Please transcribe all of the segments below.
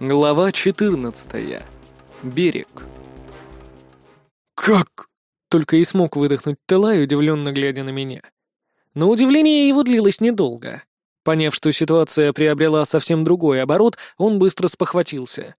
Глава 14. Берег. «Как?» — только и смог выдохнуть Телай, удивленно глядя на меня. Но удивление его длилось недолго. Поняв, что ситуация приобрела совсем другой оборот, он быстро спохватился.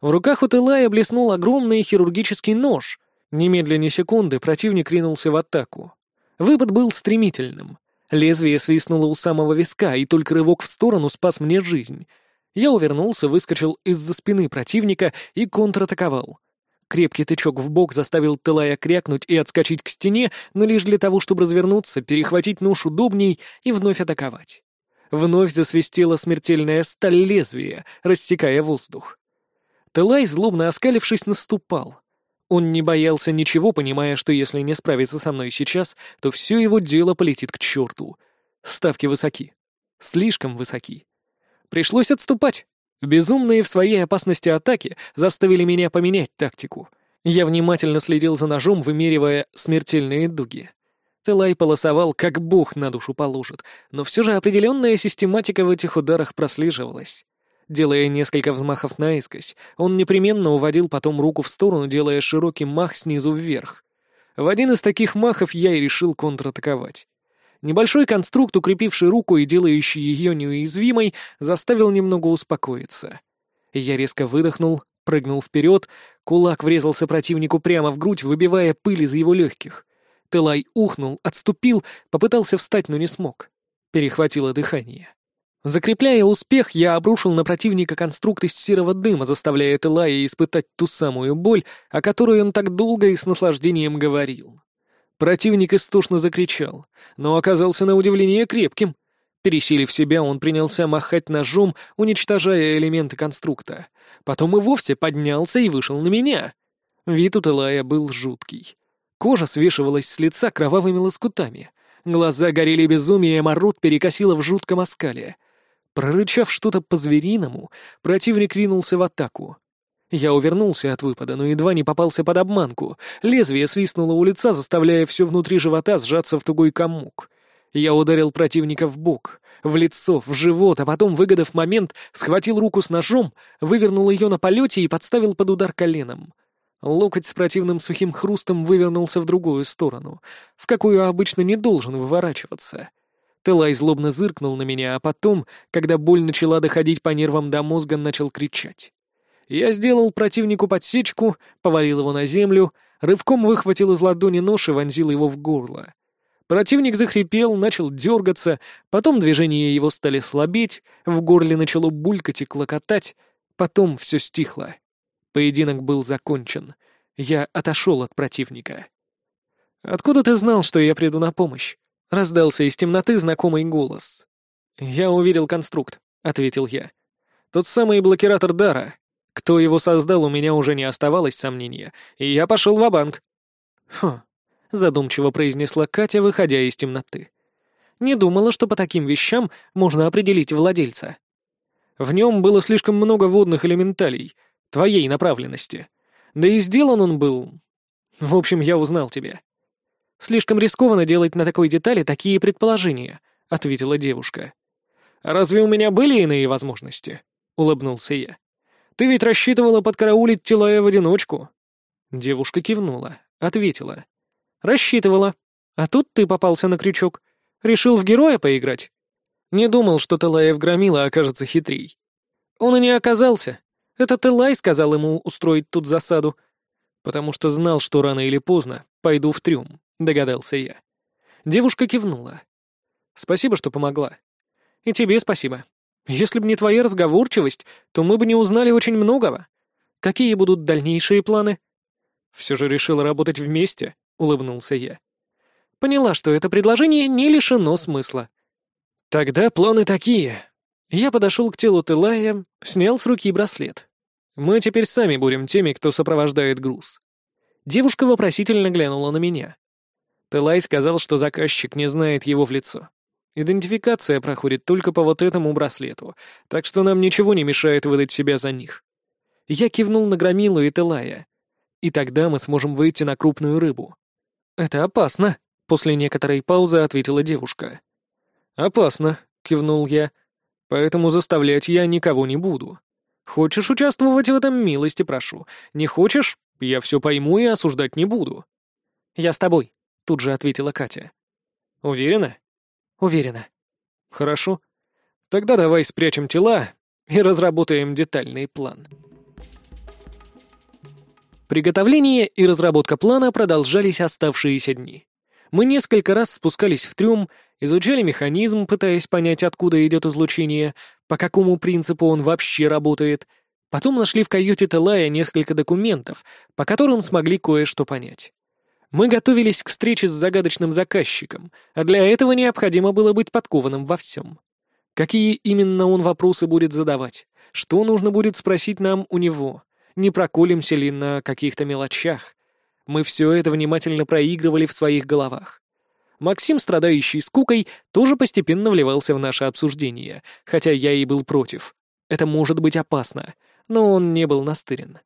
В руках у Телая блеснул огромный хирургический нож. Немедленно секунды противник ринулся в атаку. Выпад был стремительным. Лезвие свистнуло у самого виска, и только рывок в сторону спас мне жизнь — я увернулся, выскочил из-за спины противника и контратаковал. Крепкий тычок в бок заставил Телая крякнуть и отскочить к стене, но лишь для того, чтобы развернуться, перехватить нож удобней и вновь атаковать. Вновь засвистела смертельная сталь лезвия, рассекая воздух. Телай, злобно оскалившись, наступал. Он не боялся ничего, понимая, что если не справиться со мной сейчас, то все его дело полетит к черту. Ставки высоки. Слишком высоки. Пришлось отступать. Безумные в своей опасности атаки заставили меня поменять тактику. Я внимательно следил за ножом, вымеривая смертельные дуги. Телай полосовал, как бог на душу положит, но все же определенная систематика в этих ударах прослеживалась. Делая несколько взмахов наискось, он непременно уводил потом руку в сторону, делая широкий мах снизу вверх. В один из таких махов я и решил контратаковать. Небольшой конструкт, укрепивший руку и делающий ее неуязвимой, заставил немного успокоиться. Я резко выдохнул, прыгнул вперед, кулак врезался противнику прямо в грудь, выбивая пыль из его легких. Телай ухнул, отступил, попытался встать, но не смог. Перехватило дыхание. Закрепляя успех, я обрушил на противника конструкт из серого дыма, заставляя Телая испытать ту самую боль, о которой он так долго и с наслаждением говорил. Противник истошно закричал, но оказался на удивление крепким. Пересилив себя, он принялся махать ножом, уничтожая элементы конструкта. Потом и вовсе поднялся и вышел на меня. Вид у Телая был жуткий. Кожа свешивалась с лица кровавыми лоскутами. Глаза горели безумием, а рот перекосило в жутком оскале. Прорычав что-то по-звериному, противник ринулся в атаку. Я увернулся от выпада, но едва не попался под обманку. Лезвие свистнуло у лица, заставляя все внутри живота сжаться в тугой комок. Я ударил противника в бок, в лицо, в живот, а потом, выгодав момент, схватил руку с ножом, вывернул ее на полете и подставил под удар коленом. Локоть с противным сухим хрустом вывернулся в другую сторону, в какую обычно не должен выворачиваться. Телай злобно зыркнул на меня, а потом, когда боль начала доходить по нервам до мозга, начал кричать. Я сделал противнику подсечку, повалил его на землю, рывком выхватил из ладони нож и вонзил его в горло. Противник захрипел, начал дергаться, потом движения его стали слабеть, в горле начало булькать и клокотать, потом все стихло. Поединок был закончен. Я отошел от противника. «Откуда ты знал, что я приду на помощь?» — раздался из темноты знакомый голос. «Я увидел конструкт», — ответил я. «Тот самый блокиратор дара. Кто его создал, у меня уже не оставалось сомнения, и я пошел в банк «Хм», — задумчиво произнесла Катя, выходя из темноты. «Не думала, что по таким вещам можно определить владельца. В нем было слишком много водных элементалей, твоей направленности. Да и сделан он был... В общем, я узнал тебя». «Слишком рискованно делать на такой детали такие предположения», — ответила девушка. «Разве у меня были иные возможности?» — улыбнулся я. Ты ведь рассчитывала подкараулить Тилая в одиночку?» Девушка кивнула, ответила. «Рассчитывала. А тут ты попался на крючок. Решил в героя поиграть?» Не думал, что Телаев громила окажется хитрей. Он и не оказался. Это Телай сказал ему устроить тут засаду. Потому что знал, что рано или поздно пойду в трюм, догадался я. Девушка кивнула. «Спасибо, что помогла. И тебе спасибо. Если бы не твоя разговорчивость, то мы бы не узнали очень многого. Какие будут дальнейшие планы?» «Все же решила работать вместе», — улыбнулся я. Поняла, что это предложение не лишено смысла. «Тогда планы такие». Я подошел к телу Телая, снял с руки браслет. «Мы теперь сами будем теми, кто сопровождает груз». Девушка вопросительно глянула на меня. Телай сказал, что заказчик не знает его в лицо. Идентификация проходит только по вот этому браслету, так что нам ничего не мешает выдать себя за них. Я кивнул на Громилу и Телая. И тогда мы сможем выйти на крупную рыбу. Это опасно, после некоторой паузы ответила девушка. Опасно, кивнул я. Поэтому заставлять я никого не буду. Хочешь участвовать в этом, милости прошу. Не хочешь, я все пойму и осуждать не буду». «Я с тобой», — тут же ответила Катя. «Уверена?» «Уверена». «Хорошо. Тогда давай спрячем тела и разработаем детальный план». Приготовление и разработка плана продолжались оставшиеся дни. Мы несколько раз спускались в трюм, изучали механизм, пытаясь понять, откуда идет излучение, по какому принципу он вообще работает. Потом нашли в каюте Телая несколько документов, по которым смогли кое-что понять. Мы готовились к встрече с загадочным заказчиком, а для этого необходимо было быть подкованным во всем. Какие именно он вопросы будет задавать? Что нужно будет спросить нам у него? Не проколемся ли на каких-то мелочах? Мы все это внимательно проигрывали в своих головах. Максим, страдающий скукой, тоже постепенно вливался в наше обсуждение, хотя я и был против. Это может быть опасно, но он не был настырен.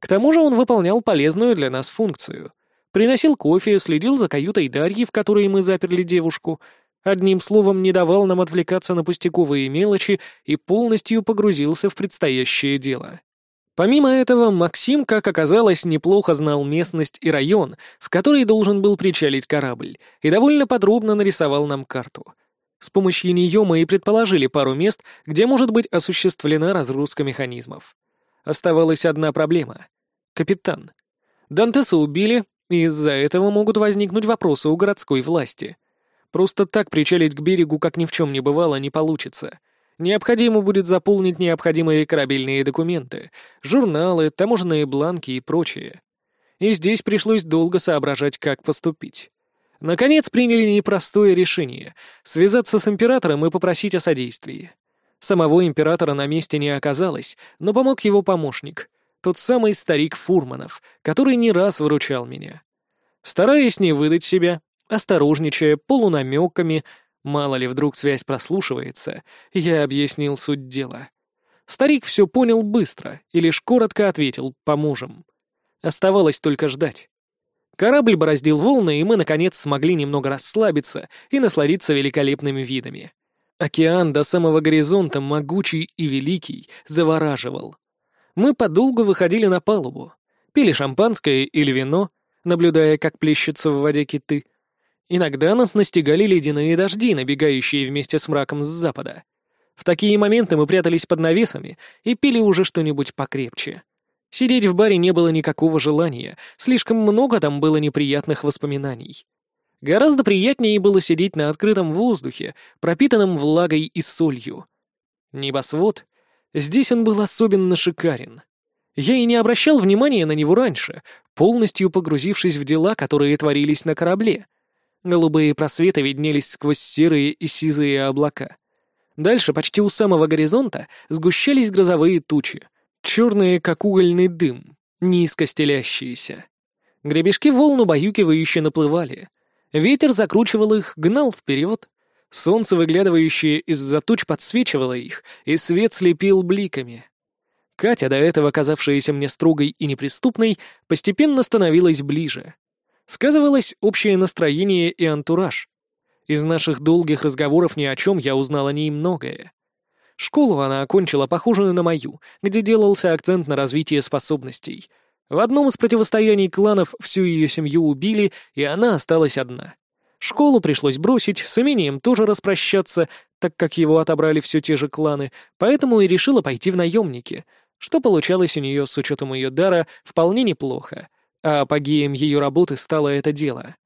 К тому же он выполнял полезную для нас функцию. Приносил кофе, следил за каютой Дарьи, в которой мы заперли девушку, одним словом, не давал нам отвлекаться на пустяковые мелочи и полностью погрузился в предстоящее дело. Помимо этого, Максим, как оказалось, неплохо знал местность и район, в который должен был причалить корабль, и довольно подробно нарисовал нам карту. С помощью нее мы и предположили пару мест, где может быть осуществлена разгрузка механизмов. Оставалась одна проблема — капитан. Дантеса убили, из-за этого могут возникнуть вопросы у городской власти. Просто так причалить к берегу, как ни в чем не бывало, не получится. Необходимо будет заполнить необходимые корабельные документы, журналы, таможенные бланки и прочее. И здесь пришлось долго соображать, как поступить. Наконец приняли непростое решение — связаться с императором и попросить о содействии. Самого императора на месте не оказалось, но помог его помощник, тот самый старик Фурманов, который не раз выручал меня. Стараясь не выдать себя, осторожничая, полунамеками, Мало ли, вдруг связь прослушивается, я объяснил суть дела. Старик все понял быстро и лишь коротко ответил «поможем». Оставалось только ждать. Корабль бороздил волны, и мы, наконец, смогли немного расслабиться и насладиться великолепными видами. Океан до самого горизонта, могучий и великий, завораживал. Мы подолгу выходили на палубу, пили шампанское или вино, наблюдая, как плещутся в воде киты — Иногда нас настигали ледяные дожди, набегающие вместе с мраком с запада. В такие моменты мы прятались под навесами и пили уже что-нибудь покрепче. Сидеть в баре не было никакого желания, слишком много там было неприятных воспоминаний. Гораздо приятнее было сидеть на открытом воздухе, пропитанном влагой и солью. Небосвод. Здесь он был особенно шикарен. Я и не обращал внимания на него раньше, полностью погрузившись в дела, которые творились на корабле — Голубые просветы виднелись сквозь серые и сизые облака. Дальше, почти у самого горизонта, сгущались грозовые тучи, черные, как угольный дым, низко стелящиеся. Гребешки волн убаюкивающе наплывали. Ветер закручивал их, гнал вперед. Солнце, выглядывающее из-за туч, подсвечивало их, и свет слепил бликами. Катя, до этого казавшаяся мне строгой и неприступной, постепенно становилась ближе — Сказывалось общее настроение и антураж. Из наших долгих разговоров ни о чем я узнал о ней многое. Школу она окончила похожую на мою, где делался акцент на развитие способностей. В одном из противостояний кланов всю ее семью убили, и она осталась одна. Школу пришлось бросить, с имением тоже распрощаться, так как его отобрали все те же кланы, поэтому и решила пойти в наемники, что получалось у нее с учетом ее дара вполне неплохо а апогеем ее работы стало это дело.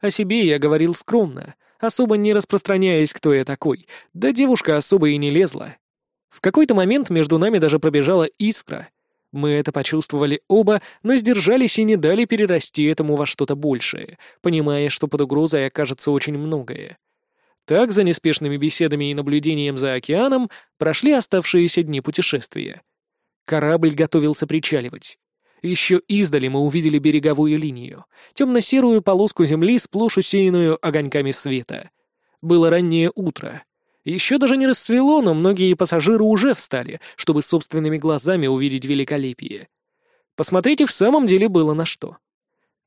О себе я говорил скромно, особо не распространяясь, кто я такой, да девушка особо и не лезла. В какой-то момент между нами даже пробежала искра. Мы это почувствовали оба, но сдержались и не дали перерасти этому во что-то большее, понимая, что под угрозой окажется очень многое. Так, за неспешными беседами и наблюдением за океаном, прошли оставшиеся дни путешествия. Корабль готовился причаливать. Еще издали мы увидели береговую линию, темно-серую полоску земли, сплошь усеянную огоньками света. Было раннее утро. Еще даже не расцвело, но многие пассажиры уже встали, чтобы собственными глазами увидеть великолепие. Посмотреть и в самом деле было на что.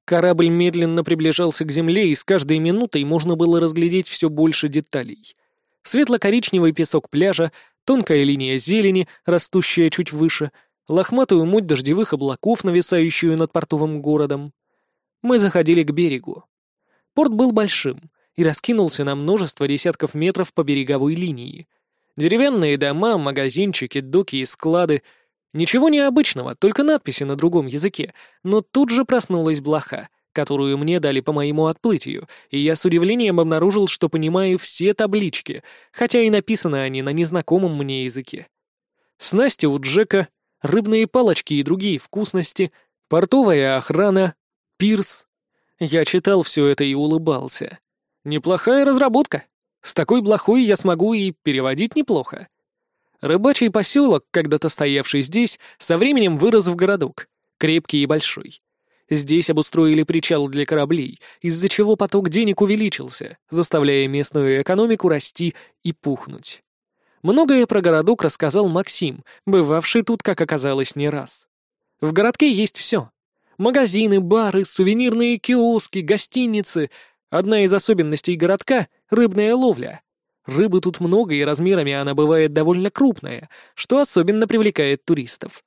Корабль медленно приближался к земле, и с каждой минутой можно было разглядеть все больше деталей. Светло-коричневый песок пляжа, тонкая линия зелени, растущая чуть выше, лохматую муть дождевых облаков, нависающую над портовым городом. Мы заходили к берегу. Порт был большим и раскинулся на множество десятков метров по береговой линии. Деревянные дома, магазинчики, доки и склады. Ничего необычного, только надписи на другом языке, но тут же проснулась блоха, которую мне дали по моему отплытию, и я с удивлением обнаружил, что понимаю все таблички, хотя и написаны они на незнакомом мне языке. Снасти у Джека, рыбные палочки и другие вкусности, портовая охрана, пирс. Я читал все это и улыбался. Неплохая разработка. С такой блохой я смогу и переводить неплохо. Рыбачий поселок, когда-то стоявший здесь, со временем вырос в городок, крепкий и большой. Здесь обустроили причал для кораблей, из-за чего поток денег увеличился, заставляя местную экономику расти и пухнуть. Многое про городок рассказал Максим, бывавший тут, как оказалось, не раз. В городке есть все. Магазины, бары, сувенирные киоски, гостиницы. Одна из особенностей городка — рыбная ловля. Рыбы тут много, и размерами она бывает довольно крупная, что особенно привлекает туристов.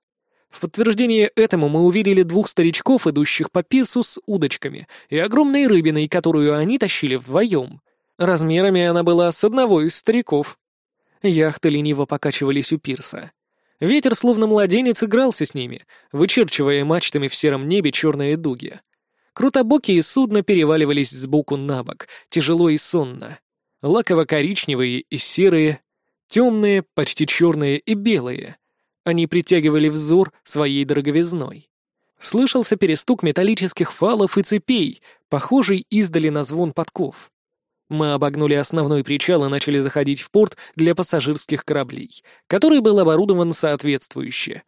В подтверждение этому мы увидели двух старичков, идущих по пирсу с удочками, и огромной рыбиной, которую они тащили вдвоем. Размерами она была с одного из стариков. Яхты лениво покачивались у пирса. Ветер, словно младенец, игрался с ними, вычерчивая мачтами в сером небе черные дуги. Крутобокие судна переваливались сбоку на бок, тяжело и сонно. Лаково-коричневые и серые, темные, почти черные и белые — они притягивали взор своей дороговизной. Слышался перестук металлических фалов и цепей, похожий издали на звон подков. Мы обогнули основной причал и начали заходить в порт для пассажирских кораблей, который был оборудован соответствующе.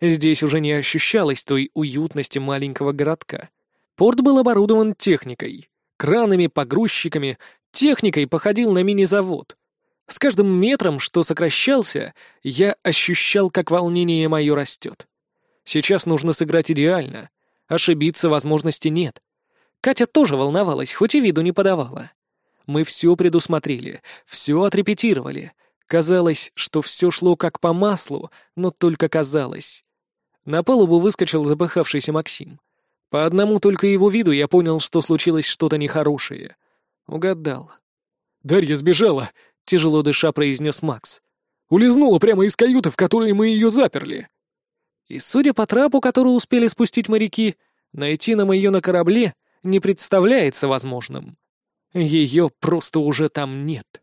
Здесь уже не ощущалось той уютности маленького городка. Порт был оборудован техникой, кранами, погрузчиками, техникой походил на мини-завод — с каждым метром, что сокращался, я ощущал, как волнение мое растет. Сейчас нужно сыграть идеально. Ошибиться возможности нет. Катя тоже волновалась, хоть и виду не подавала. Мы все предусмотрели, все отрепетировали. Казалось, что все шло как по маслу, но только казалось. На палубу выскочил запыхавшийся Максим. По одному только его виду я понял, что случилось что-то нехорошее. Угадал. «Дарья сбежала!» — тяжело дыша произнес Макс. «Улизнула прямо из каюты, в которой мы ее заперли». И судя по трапу, который успели спустить моряки, найти нам ее на корабле не представляется возможным. Ее просто уже там нет.